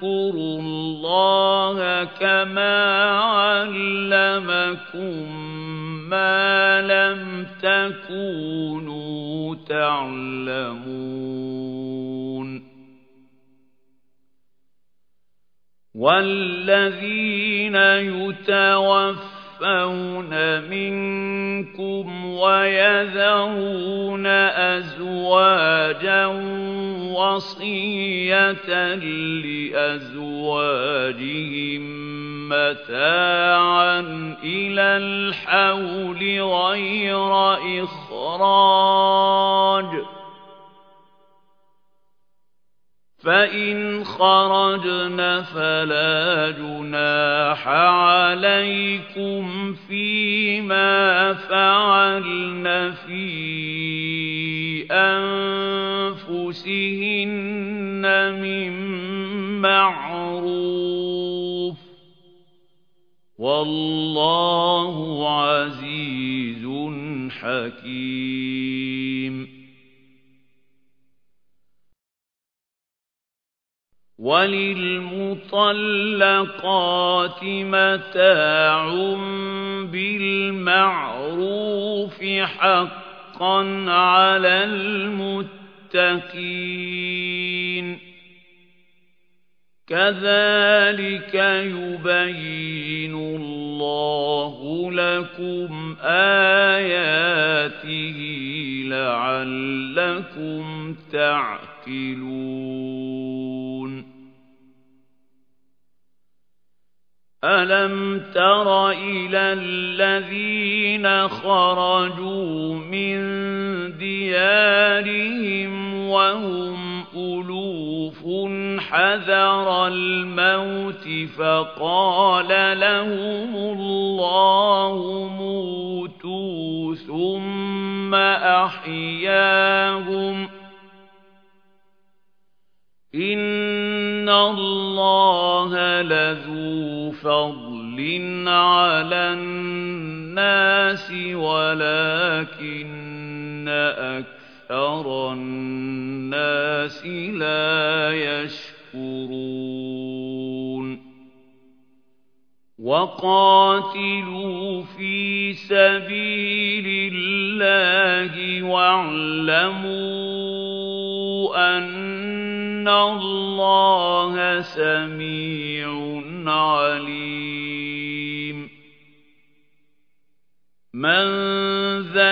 فاذكروا الله كما علمكم ما لم تكونوا تعلمون. والذين يتوفون يتوفون منكم ويذرون أزواجا وصية لأزواجهم متاعا إلى الحول غير إخراج فإن خرجن فلا جناح عليكم فيما فعلن في أنفسهن من معروف. والله عزيز حكيم. وللمطلقات متاع بالمعروف حقا على المتقين. كذلك يبين الله لكم آياته لعلكم تعقلون. أَلَمْ تَرَ إِلَى الَّذِينَ خَرَجُوا مِن دِيَارِهِمْ وَهُمْ أُلُوفٌ حَذَرَ الْمَوْتِ فَقَالَ لَهُمُ اللَّهُ مُوتُوا ثُمَّ أَحْيَاهُمْ ۚ. إِنَّ اللَّهَ لَذُو فَضْلٍ عَلَى النَّاسِ وَلَكِنَّ أَكْثَرَ النَّاسِ لَا يَشْكُرُونَ وَقَاتِلُوا فِي سَبِيلِ اللَّهِ وَاعْلَمُوا أَنَّ اللَّهَ سَمِيعٌ عَلِيمٌ مَنْ